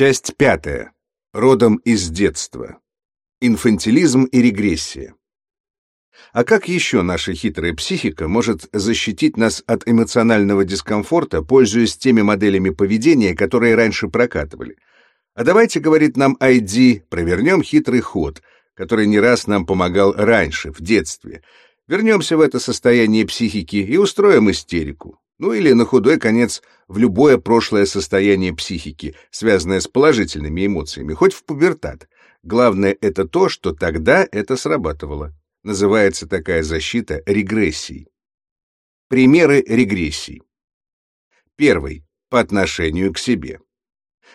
Часть пятая. Родом из детства. Инфантилизм и регрессия. А как еще наша хитрая психика может защитить нас от эмоционального дискомфорта, пользуясь теми моделями поведения, которые раньше прокатывали? А давайте, говорит нам ID, провернем хитрый ход, который не раз нам помогал раньше, в детстве. Вернемся в это состояние психики и устроим истерику. Ну или на худой конец в любое прошлое состояние психики, связанное с положительными эмоциями, хоть в пубертат. Главное это то, что тогда это срабатывало. Называется такая защита регрессией. Примеры регрессий. Первый. По отношению к себе.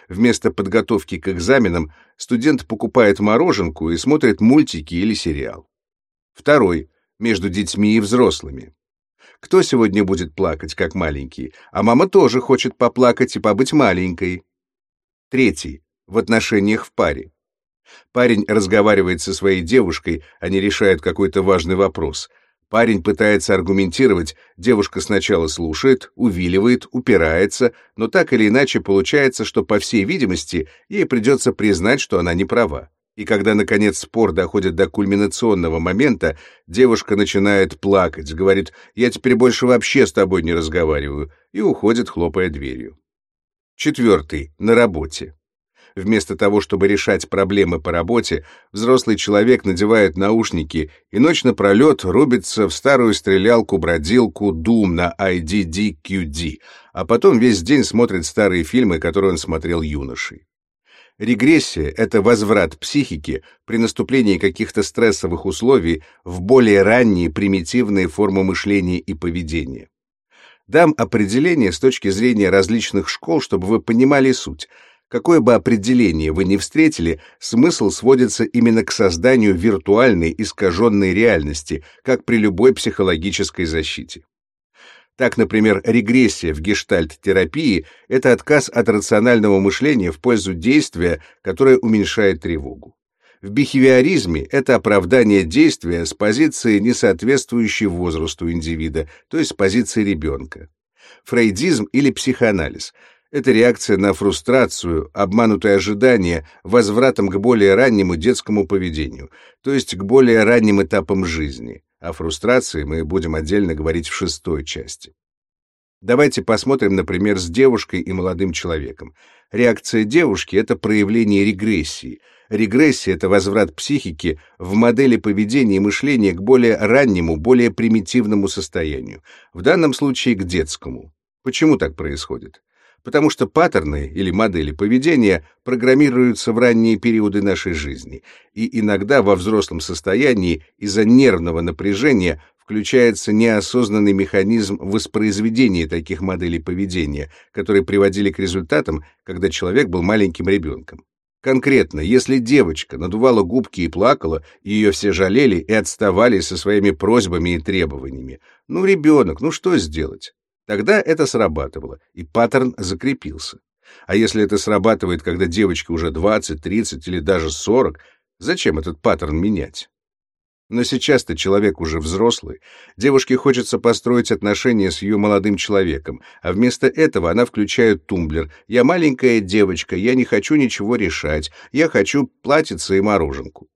Вместо подготовки к экзаменам студент покупает мороженку и смотрит мультики или сериал. Второй. Между детьми и взрослыми. Кто сегодня будет плакать, как маленький? А мама тоже хочет поплакать и побыть маленькой. Третий. В отношениях в паре. Парень разговаривает со своей девушкой, они решают какой-то важный вопрос. Парень пытается аргументировать, девушка сначала слушает, увиливает, упирается, но так или иначе получается, что, по всей видимости, ей придется признать, что она не права. И когда, наконец, спор доходит до кульминационного момента, девушка начинает плакать, говорит «я теперь больше вообще с тобой не разговариваю» и уходит, хлопая дверью. Четвертый. На работе. Вместо того, чтобы решать проблемы по работе, взрослый человек надевает наушники и ночь напролет рубится в старую стрелялку-бродилку Doom на IDDQD, а потом весь день смотрит старые фильмы, которые он смотрел юношей. Регрессия — это возврат психики при наступлении каких-то стрессовых условий в более ранние примитивные формы мышления и поведения. Дам определение с точки зрения различных школ, чтобы вы понимали суть. Какое бы определение вы ни встретили, смысл сводится именно к созданию виртуальной искаженной реальности, как при любой психологической защите. Так, например, регрессия в гештальт-терапии — это отказ от рационального мышления в пользу действия, которое уменьшает тревогу. В бихевиоризме это оправдание действия с позиции, не соответствующей возрасту индивида, то есть с позиции ребенка. Фрейдизм или психоанализ — это реакция на фрустрацию, обманутые ожидания, возвратом к более раннему детскому поведению, то есть к более ранним этапам жизни. О фрустрации мы будем отдельно говорить в шестой части. Давайте посмотрим, например, с девушкой и молодым человеком. Реакция девушки — это проявление регрессии. Регрессия — это возврат психики в модели поведения и мышления к более раннему, более примитивному состоянию, в данном случае к детскому. Почему так происходит? Потому что паттерны или модели поведения программируются в ранние периоды нашей жизни, и иногда во взрослом состоянии из-за нервного напряжения включается неосознанный механизм воспроизведения таких моделей поведения, которые приводили к результатам, когда человек был маленьким ребенком. Конкретно, если девочка надувала губки и плакала, ее все жалели и отставали со своими просьбами и требованиями. Ну, ребенок, ну что сделать? Тогда это срабатывало, и паттерн закрепился. А если это срабатывает, когда девочке уже 20, 30 или даже 40, зачем этот паттерн менять? Но сейчас-то человек уже взрослый, девушке хочется построить отношения с ее молодым человеком, а вместо этого она включает тумблер «Я маленькая девочка, я не хочу ничего решать, я хочу платьице и мороженку».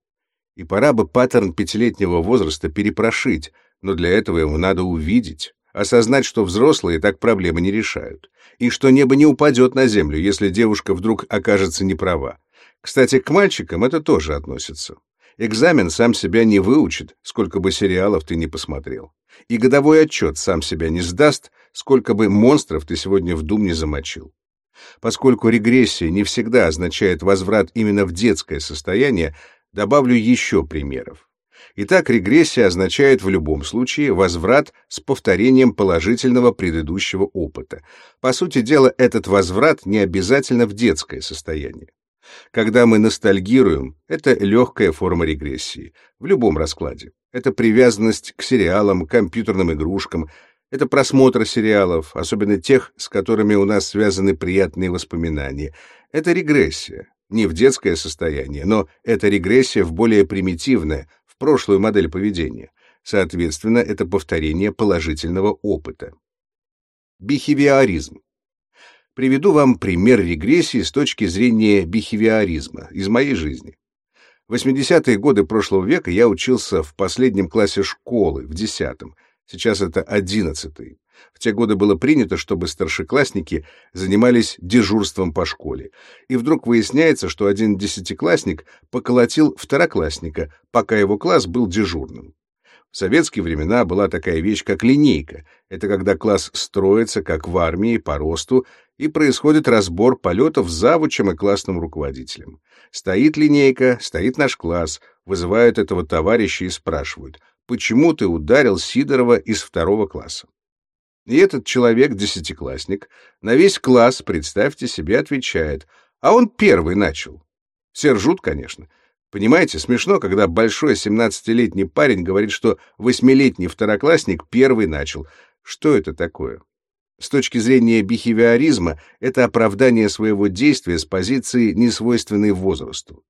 И пора бы паттерн пятилетнего возраста перепрошить, но для этого ему надо увидеть, Осознать, что взрослые так проблемы не решают. И что небо не упадет на землю, если девушка вдруг окажется неправа. Кстати, к мальчикам это тоже относится. Экзамен сам себя не выучит, сколько бы сериалов ты не посмотрел. И годовой отчет сам себя не сдаст, сколько бы монстров ты сегодня в дум не замочил. Поскольку регрессия не всегда означает возврат именно в детское состояние, добавлю еще примеров. Итак, регрессия означает в любом случае возврат с повторением положительного предыдущего опыта. По сути дела, этот возврат не обязательно в детское состояние. Когда мы ностальгируем, это легкая форма регрессии, в любом раскладе. Это привязанность к сериалам, компьютерным игрушкам, это просмотр сериалов, особенно тех, с которыми у нас связаны приятные воспоминания. Это регрессия. Не в детское состояние, но это регрессия в более примитивное, прошлую модель поведения. Соответственно, это повторение положительного опыта. Бихевиоризм. Приведу вам пример регрессии с точки зрения бихевиоризма из моей жизни. В 80-е годы прошлого века я учился в последнем классе школы, в 10-м. Сейчас это 11-й. В те годы было принято, чтобы старшеклассники занимались дежурством по школе. И вдруг выясняется, что один десятиклассник поколотил второклассника, пока его класс был дежурным. В советские времена была такая вещь, как линейка. Это когда класс строится, как в армии, по росту, и происходит разбор полетов с завучем и классным руководителем. Стоит линейка, стоит наш класс, вызывают этого товарища и спрашивают, почему ты ударил Сидорова из второго класса? И этот человек, десятиклассник, на весь класс, представьте себе, отвечает, а он первый начал. Все ржут, конечно. Понимаете, смешно, когда большой семнадцатилетний парень говорит, что восьмилетний второклассник первый начал. Что это такое? С точки зрения бихевиоризма, это оправдание своего действия с позиции, несвойственной возрасту.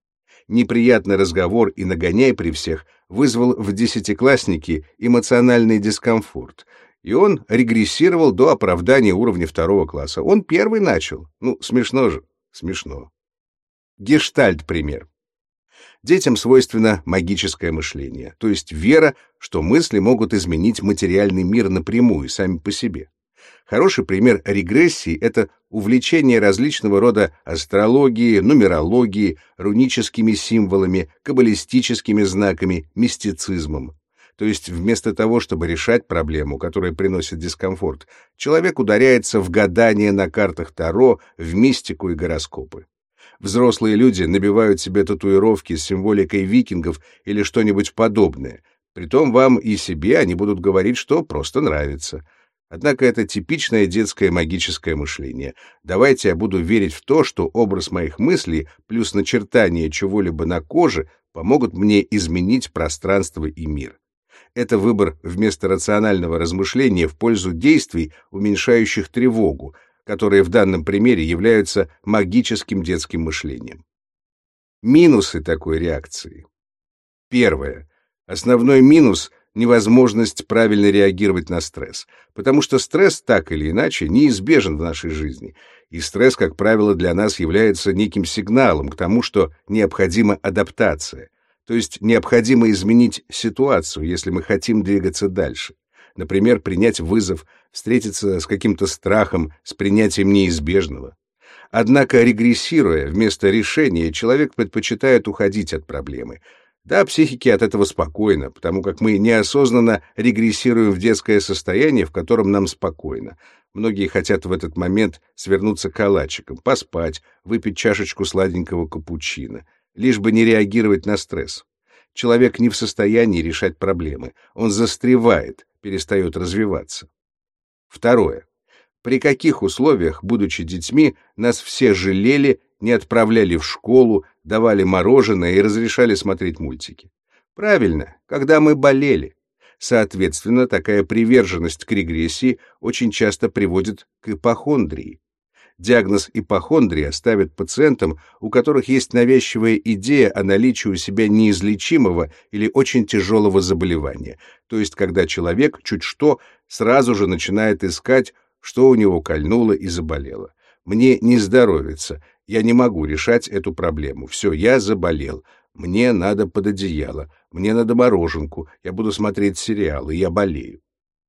Неприятный разговор и нагоняй при всех вызвал в десятикласснике эмоциональный дискомфорт, и он регрессировал до оправдания уровня второго класса. Он первый начал. Ну, смешно же, смешно. Гештальт пример. Детям свойственно магическое мышление, то есть вера, что мысли могут изменить материальный мир напрямую, сами по себе. Хороший пример регрессии — это увлечение различного рода астрологией, нумерологией, руническими символами, каббалистическими знаками, мистицизмом. То есть вместо того, чтобы решать проблему, которая приносит дискомфорт, человек ударяется в гадание на картах Таро, в мистику и гороскопы. Взрослые люди набивают себе татуировки с символикой викингов или что-нибудь подобное. Притом вам и себе они будут говорить, что просто нравится. Однако это типичное детское магическое мышление. Давайте я буду верить в то, что образ моих мыслей плюс начертание чего-либо на коже помогут мне изменить пространство и мир. Это выбор вместо рационального размышления в пользу действий, уменьшающих тревогу, которые в данном примере являются магическим детским мышлением. Минусы такой реакции. Первое. Основной минус — невозможность правильно реагировать на стресс, потому что стресс так или иначе неизбежен в нашей жизни, и стресс, как правило, для нас является неким сигналом к тому, что необходима адаптация — то есть необходимо изменить ситуацию, если мы хотим двигаться дальше. Например, принять вызов, встретиться с каким-то страхом, с принятием неизбежного. Однако, регрессируя, вместо решения, человек предпочитает уходить от проблемы. Да, психики от этого спокойно, потому как мы неосознанно регрессируем в детское состояние, в котором нам спокойно. Многие хотят в этот момент свернуться калачиком, поспать, выпить чашечку сладенького капучино лишь бы не реагировать на стресс. Человек не в состоянии решать проблемы, он застревает, перестает развиваться. Второе. При каких условиях, будучи детьми, нас все жалели, не отправляли в школу, давали мороженое и разрешали смотреть мультики? Правильно, когда мы болели. Соответственно, такая приверженность к регрессии очень часто приводит к ипохондрии. Диагноз ипохондрия ставят пациентам, у которых есть навязчивая идея о наличии у себя неизлечимого или очень тяжелого заболевания, то есть когда человек чуть что сразу же начинает искать, что у него кольнуло и заболело. Мне не здоровится, я не могу решать эту проблему. Все, я заболел. Мне надо под одеяло, мне надо мороженку, я буду смотреть сериалы, я болею.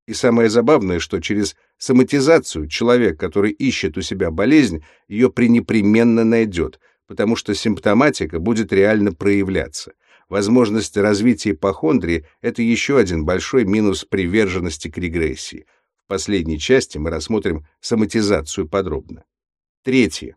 И самое забавное, что через соматизацию человек, который ищет у себя болезнь, ее пренепременно найдет, потому что симптоматика будет реально проявляться. Возможность развития ипохондрии — это еще один большой минус приверженности к регрессии. В последней части мы рассмотрим соматизацию подробно. Третье.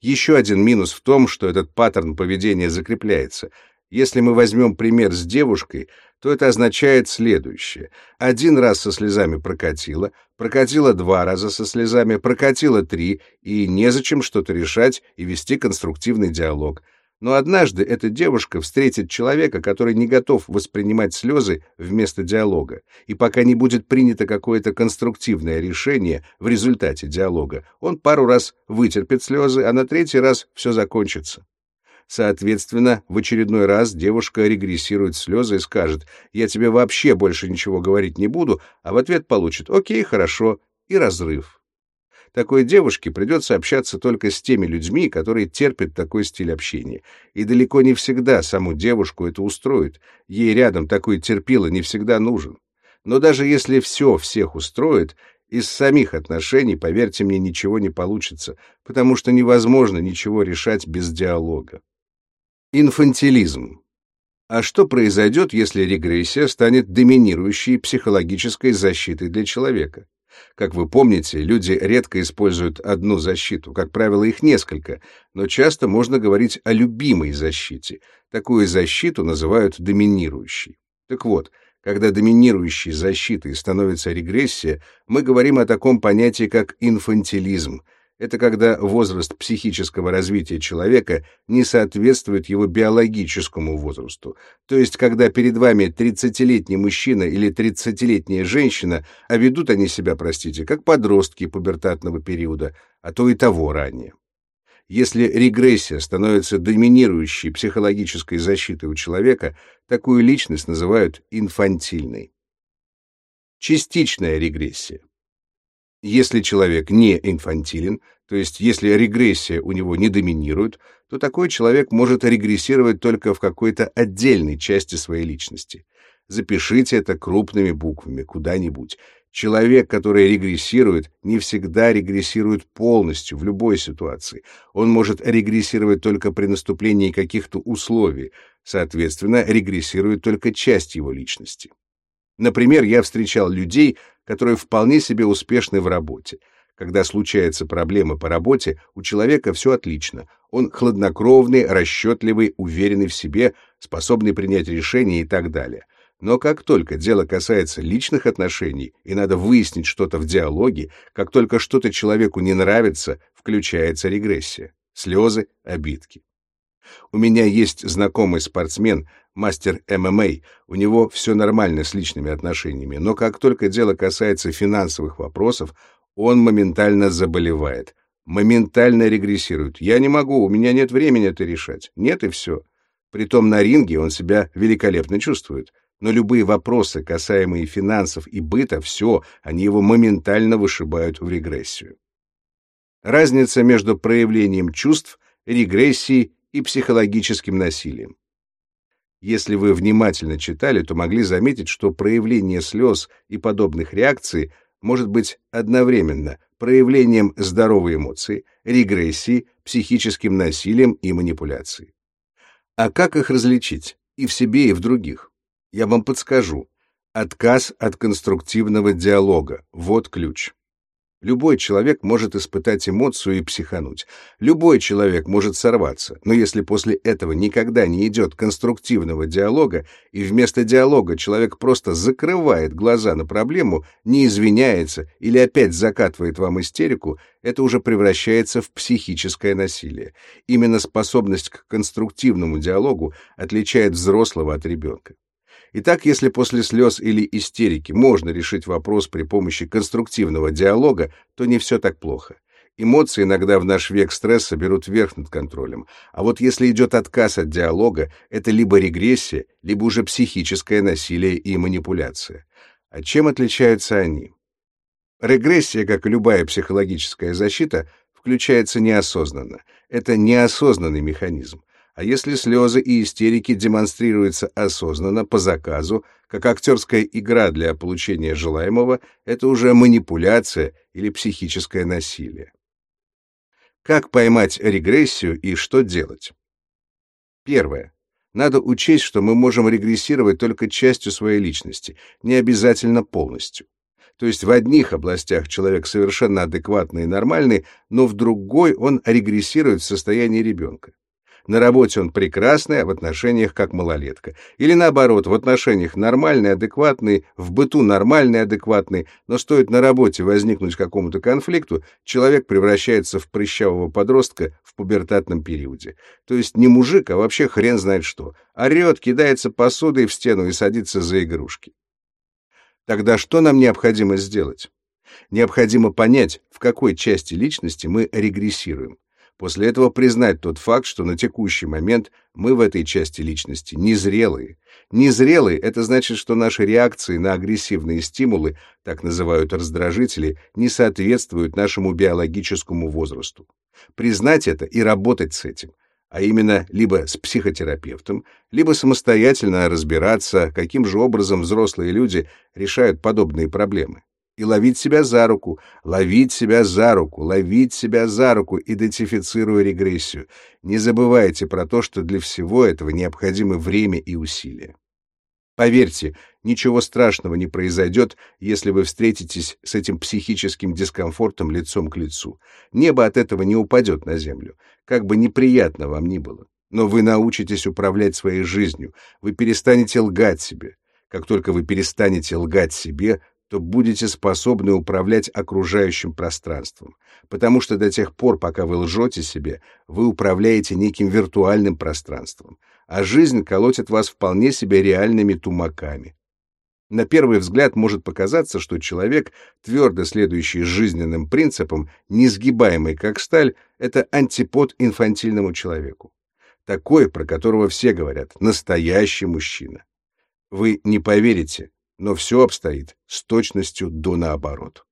Еще один минус в том, что этот паттерн поведения закрепляется. Если мы возьмем пример с девушкой, то это означает следующее. Один раз со слезами прокатила, прокатила два раза со слезами, прокатила три, и незачем что-то решать и вести конструктивный диалог. Но однажды эта девушка встретит человека, который не готов воспринимать слезы вместо диалога, и пока не будет принято какое-то конструктивное решение в результате диалога, он пару раз вытерпит слезы, а на третий раз все закончится. Соответственно, в очередной раз девушка регрессирует слезы и скажет «я тебе вообще больше ничего говорить не буду», а в ответ получит «окей, хорошо» и разрыв. Такой девушке придется общаться только с теми людьми, которые терпят такой стиль общения. И далеко не всегда саму девушку это устроит. Ей рядом такой терпило не всегда нужен. Но даже если все всех устроит, из самих отношений, поверьте мне, ничего не получится, потому что невозможно ничего решать без диалога. Инфантилизм. А что произойдет, если регрессия станет доминирующей психологической защитой для человека? Как вы помните, люди редко используют одну защиту, как правило, их несколько, но часто можно говорить о любимой защите. Такую защиту называют доминирующей. Так вот, когда доминирующей защитой становится регрессия, мы говорим о таком понятии, как инфантилизм — это когда возраст психического развития человека не соответствует его биологическому возрасту. То есть, когда перед вами 30-летний мужчина или 30-летняя женщина, а ведут они себя, простите, как подростки пубертатного периода, а то и того ранее. Если регрессия становится доминирующей психологической защитой у человека, такую личность называют инфантильной. Частичная регрессия. Если человек не инфантилен, то есть если регрессия у него не доминирует, то такой человек может регрессировать только в какой-то отдельной части своей личности. Запишите это крупными буквами куда-нибудь. Человек, который регрессирует, не всегда регрессирует полностью в любой ситуации. Он может регрессировать только при наступлении каких-то условий, соответственно, регрессирует только часть его личности. Например, я встречал людей, которые вполне себе успешны в работе. Когда случается проблема по работе, у человека все отлично. Он хладнокровный, расчетливый, уверенный в себе, способный принять решения и так далее. Но как только дело касается личных отношений, и надо выяснить что-то в диалоге, как только что-то человеку не нравится, включается регрессия. Слезы, обидки. У меня есть знакомый спортсмен, мастер ММА, у него все нормально с личными отношениями, но как только дело касается финансовых вопросов, он моментально заболевает, моментально регрессирует. Я не могу, у меня нет времени это решать. Нет и все. Притом на ринге он себя великолепно чувствует. Но любые вопросы, касаемые финансов и быта, все, они его моментально вышибают в регрессию. Разница между проявлением чувств, регрессией и психологическим насилием. Если вы внимательно читали, то могли заметить, что проявление слез и подобных реакций может быть одновременно проявлением здоровой эмоции, регрессии, психическим насилием и манипуляцией. А как их различить и в себе, и в других? Я вам подскажу. Отказ от конструктивного диалога — вот ключ. Любой человек может испытать эмоцию и психануть. Любой человек может сорваться. Но если после этого никогда не идет конструктивного диалога, и вместо диалога человек просто закрывает глаза на проблему, не извиняется или опять закатывает вам истерику, это уже превращается в психическое насилие. Именно способность к конструктивному диалогу отличает взрослого от ребенка. Итак, если после слез или истерики можно решить вопрос при помощи конструктивного диалога, то не все так плохо. Эмоции иногда в наш век стресса берут верх над контролем. А вот если идет отказ от диалога, это либо регрессия, либо уже психическое насилие и манипуляция. А чем отличаются они? Регрессия, как и любая психологическая защита, включается неосознанно. Это неосознанный механизм. А если слезы и истерики демонстрируются осознанно, по заказу, как актерская игра для получения желаемого, это уже манипуляция или психическое насилие. Как поймать регрессию и что делать? Первое. Надо учесть, что мы можем регрессировать только частью своей личности, не обязательно полностью. То есть в одних областях человек совершенно адекватный и нормальный, но в другой он регрессирует в состоянии ребенка. На работе он прекрасный, а в отношениях как малолетка. Или наоборот, в отношениях нормальный, адекватный, в быту нормальный, адекватный, но стоит на работе возникнуть какому-то конфликту, человек превращается в прыщавого подростка в пубертатном периоде. То есть не мужик, а вообще хрен знает что. Орет, кидается посудой в стену и садится за игрушки. Тогда что нам необходимо сделать? Необходимо понять, в какой части личности мы регрессируем. После этого признать тот факт, что на текущий момент мы в этой части личности незрелые. Незрелые — это значит, что наши реакции на агрессивные стимулы, так называют раздражители, не соответствуют нашему биологическому возрасту. Признать это и работать с этим, а именно либо с психотерапевтом, либо самостоятельно разбираться, каким же образом взрослые люди решают подобные проблемы и ловить себя за руку, ловить себя за руку, ловить себя за руку, идентифицируя регрессию. Не забывайте про то, что для всего этого необходимо время и усилия. Поверьте, ничего страшного не произойдет, если вы встретитесь с этим психическим дискомфортом лицом к лицу. Небо от этого не упадет на землю, как бы неприятно вам ни было. Но вы научитесь управлять своей жизнью, вы перестанете лгать себе. Как только вы перестанете лгать себе, то будете способны управлять окружающим пространством, потому что до тех пор, пока вы лжете себе, вы управляете неким виртуальным пространством, а жизнь колотит вас вполне себе реальными тумаками. На первый взгляд может показаться, что человек, твердо следующий жизненным принципам, несгибаемый как сталь, это антипод инфантильному человеку. Такой, про которого все говорят, настоящий мужчина. Вы не поверите, но все обстоит с точностью до наоборот.